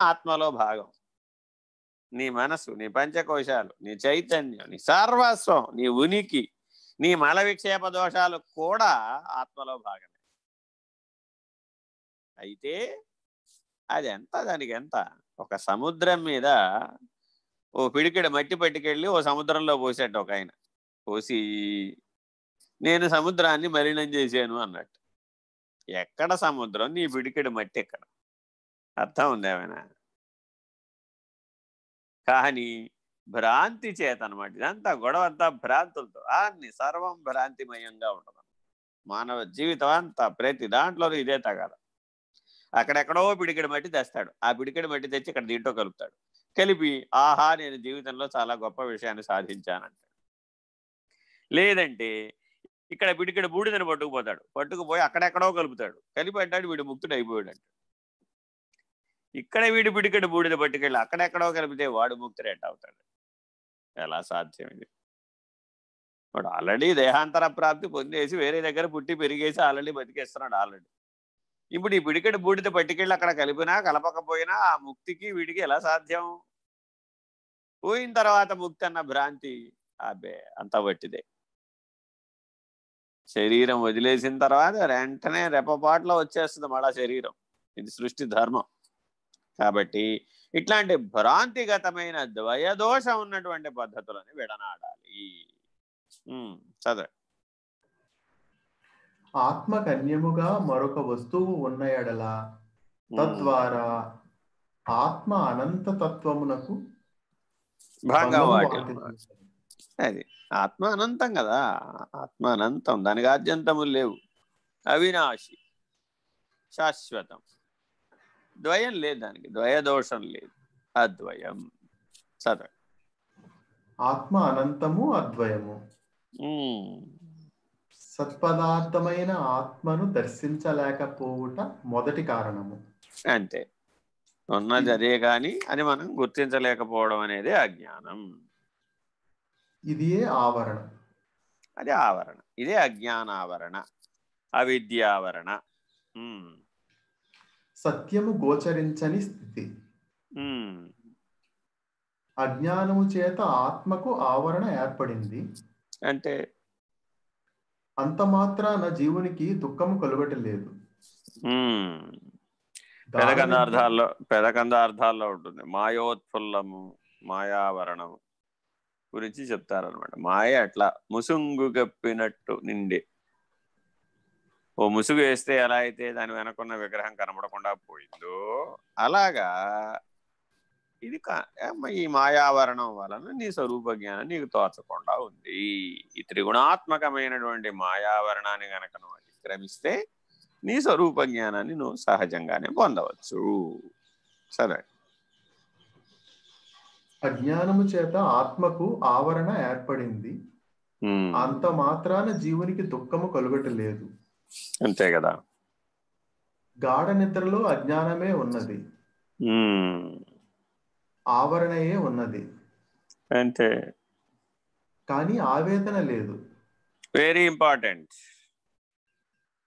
ఆత్మలో భాగం. నీ మనసు నీ పంచకోశాలు నీ చైతన్యం నీ సర్వస్వం నీ ఉనికి నీ మల విక్షేప దోషాలు కూడా ఆత్మలో భాగమే. అయితే అది ఎంత దానికి ఎంత ఒక సముద్రం మీద ఓ పిడికిడి మట్టి పట్టుకెళ్ళి ఓ సముద్రంలో పోసేట ఒక ఆయన. పోసి నేను సముద్రాన్ని మలినం చేశాను అన్నట్టు. ఎక్కడ సముద్రం? నీ పిడికిడి మట్టి ఎక్కడ అర్థం ఉంది ఏమైనా కానీ భ్రాంతి చేత అనమాట ఇదంతా గొడవ అంతా భ్రాంతులతో అన్ని సర్వం భ్రాంతిమయంగా ఉంటుంది మానవ జీవితం అంతా ప్రతి దాంట్లో ఇదే తగాద. అక్కడెక్కడో పిడికిడి మట్టి తెస్తాడు. ఆ పిడికిడి మట్టి తెచ్చి ఇక్కడ దీంట్లో కలుపుతాడు. కలిపి ఆహా నేను జీవితంలో చాలా గొప్ప విషయాన్ని సాధించానంటాడు లేదంటే ఇక్కడ పిడికిడి బూడిదని పట్టుకుపోతాడు. పట్టుకుపోయి అక్కడెక్కడో కలుపుతాడు. కలిపి అంటాడు వీడు ముక్తుడు అయిపోయాడు అంటాడు ఇక్కడ వీడు పిడికడు బూడిద పట్టుకెళ్ళి అక్కడెక్కడో కలిపితే వాడు ముక్తుడు అవుతాడు. ఎలా సాధ్యం ఇది? వాడు ఆల్రెడీ దేహాంతర ప్రాప్తి పొందేసి వేరే దగ్గర పుట్టి పెరిగేసి ఆల్రెడీ బతికేస్తున్నాడు ఆల్రెడీ. ఇప్పుడు ఈ పిడికెడు బూడిద పట్టుకెళ్ళి అక్కడ కలిపినా కలపకపోయినా ఆ ముక్తికి వీడికి ఎలా సాధ్యం? పోయిన తర్వాత ముక్తి అన్న భ్రాంతి అబ్బే అంత వట్టిదే. శరీరం వదిలేసిన తర్వాత వెంటనే రెపపాట్లో వచ్చేస్తుంది మళ్ళా శరీరం. ఇది సృష్టి ధర్మం. కాబట్టి ఇట్లాంటి భ్రాంతిగతమైన ద్వయదోషం ఉన్నటువంటి పద్ధతులని విడనాడాలి. చదవ ఆత్మకన్యముగా మరొక వస్తువు ఉన్న ఎడల తద్వారా ఆత్మ అనంత తత్వమునకు భాగం. అది ఆత్మ అనంతం కదా. ఆత్మ అనంతం దానికి ఆద్యంతములు లేవు. అవినాశి శాశ్వతం. ద్వయం లేదు దానికి. ద్వయదోషం లేదు. అద్వయం. చదవ ఆత్మ అనంతము అద్వయము. సత్పదార్థమైన ఆత్మను దర్శించలేకపోవుట మొదటి కారణము. అంతే. ఉన్నది అదే కానీ అది మనం గుర్తించలేకపోవడం అనేది అజ్ఞానం. ఇదియే ఆవరణ. అది ఆవరణ. ఇదే అజ్ఞానావరణ. అవిద్యావరణ. సత్యము గోచరించని స్థితి. అజ్ఞానము చేత ఆత్మకు ఆవరణ ఏర్పడింది. అంటే? అంత మాత్రాన జీవునికి దుఃఖము కలుగటలేదు. పెదకందార్థాల్లో పెదకందార్థాల్లో ఉంటుంది. మాయోత్ఫుల్లము మాయావరణము గురించి చెప్తారనమాట మాయ అట్లా ముసుంగు కప్పినట్టు నిండి. ఓ ముసుగు వేస్తే ఎలా అయితే దాని వెనకున్న విగ్రహం కనబడకుండా పోయిందో అలాగా ఇది ఈ మాయావరణం వలన నీ స్వరూప జ్ఞానం నీకు తోచకుండా ఉంది. ఈ త్రిగుణాత్మకమైనటువంటి మాయావరణాన్ని గనక నువ్వు అతిక్రమిస్తే నీ స్వరూప జ్ఞానాన్ని నువ్వు సహజంగానే పొందవచ్చు. సరే. అజ్ఞానము చేత ఆత్మకు ఆవరణ ఏర్పడింది. అంత మాత్రాన జీవునికి దుఃఖము కలుగటలేదు. అంతే కదా. గాఢ నిద్రలో అజ్ఞానమే ఉన్నది. ఆవరణయే ఉన్నది. అంతే. కానీ ఆవేదన లేదు. వెరీ ఇంపార్టెంట్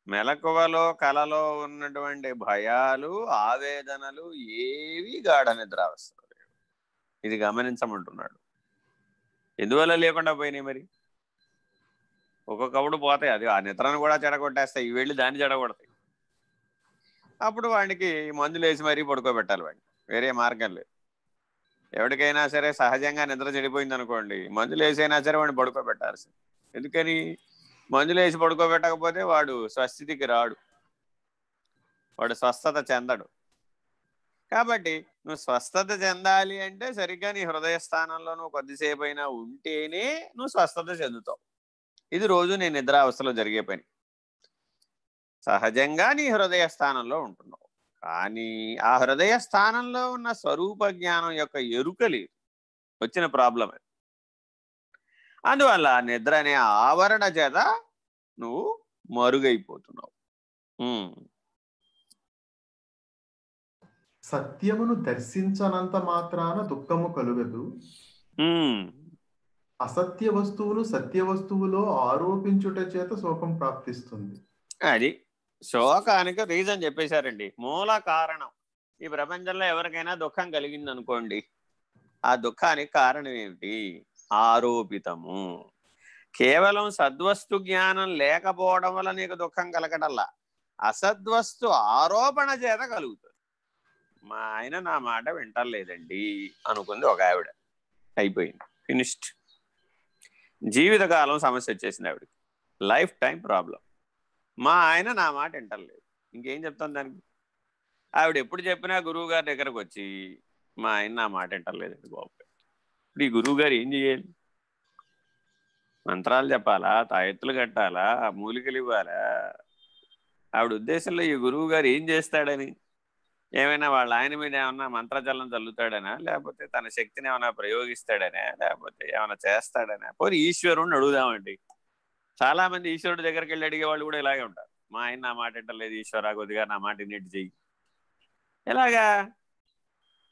మెలకువలో కలలో ఉన్నటువంటి భయాలు ఆవేదనలు ఏవి గాఢ నిద్ర అవసరం ఇది గమనించమంటున్నాడు. ఎందువల్ల లేకుండా పోయినాయి మరి? ఒక్కొక్కప్పుడు పోతాయి. అది ఆ నిద్రను కూడా చెడగొట్టేస్తాయి. ఇవి వెళ్ళి దాన్ని చెడగొడతాయి. అప్పుడు వాడికి మందులు వేసి మరీ పడుకోబెట్టాలి వాడిని. వేరే మార్గం లేదు. ఎవరికైనా సరే సహజంగా నిద్ర చెడిపోయింది అనుకోండి మందులు వేసైనా సరే వాడిని పడుకోబెట్టాల్సింది. ఎందుకని? మందులు వేసి పడుకోబెట్టకపోతే వాడు స్వస్థితికి రాడు. వాడు స్వస్థత చెందడు. కాబట్టి నువ్వు స్వస్థత చెందాలి అంటే సరిగ్గా నీ హృదయ స్థానంలో నువ్వు కొద్దిసేపు అయినా ఉంటేనే నువ్వు స్వస్థత చెందుతావు. ఇది రోజు నీ నిద్రావస్థలో జరిగే పని. సహజంగా నీ హృదయ స్థానంలో ఉంటున్నావు. కానీ ఆ హృదయ స్థానంలో ఉన్న స్వరూప జ్ఞానం యొక్క ఎరుక లేదు వచ్చిన ప్రాబ్లం అది. అందువల్ల నిద్ర అనే ఆవరణ చేత నువ్వు మరుగైపోతున్నావు. సత్యమును దర్శించనంత మాత్రాన దుఃఖము కలుగదు. అసత్య వస్తువును సత్య వస్తువులో ఆరోపించుట చేత శోకం ప్రాప్తిస్తుంది. అది శోకానికి రీజన్ చెప్పేశారండి. మూల కారణం. ఈ ప్రపంచంలో ఎవరికైనా దుఃఖం కలిగింది అనుకోండి ఆ దుఃఖానికి కారణం ఏమిటి? ఆరోపితము. కేవలం సద్వస్తు జ్ఞానం లేకపోవడం వల్ల నీకు దుఃఖం కలగటల్లా. అసద్వస్తు ఆరోపణ చేత కలుగుతుంది. మా ఆయన నా మాట వింటలేదండి అనుకుంది ఒక ఆవిడ. అయిపోయింది. ఫినిష్డ్ జీవితకాలం సమస్య వచ్చేసింది ఆవిడకి. లైఫ్ టైం ప్రాబ్లం మా ఆయన నా మాట వింటలేదు. ఇంకేం చెప్తాను దానికి? ఆవిడ ఎప్పుడు చెప్పినా గురువు గారి దగ్గరకు వచ్చి మా ఆయన నా మాట వింటలేదండి బాబు ఇప్పుడు ఈ గురువు గారు ఏం చేయాలి? మంత్రాలు చెప్పాలా? తాయెత్తులు కట్టాలా? మూలికలు ఇవ్వాలా? ఆవిడ ఉద్దేశంలో ఈ గురువు గారు ఏం చేస్తాడని? ఏమైనా వాళ్ళ ఆయన మీద ఏమన్నా మంత్రజలం చల్లుతాడనా? లేకపోతే తన శక్తిని ఏమైనా ప్రయోగిస్తాడనా? లేకపోతే ఏమైనా చేస్తాడనా? పోనీ ఈశ్వరుణ్ణి అడుగుదామండి. చాలా మంది ఈశ్వరుడి దగ్గరికి వెళ్ళి అడిగే వాళ్ళు కూడా ఇలాగే ఉంటారు. మా ఆయన నా మాట ఇంటలేదు ఈశ్వర కొద్దిగా నా మాట ఇన్నిటి చెయ్యి. ఎలాగా?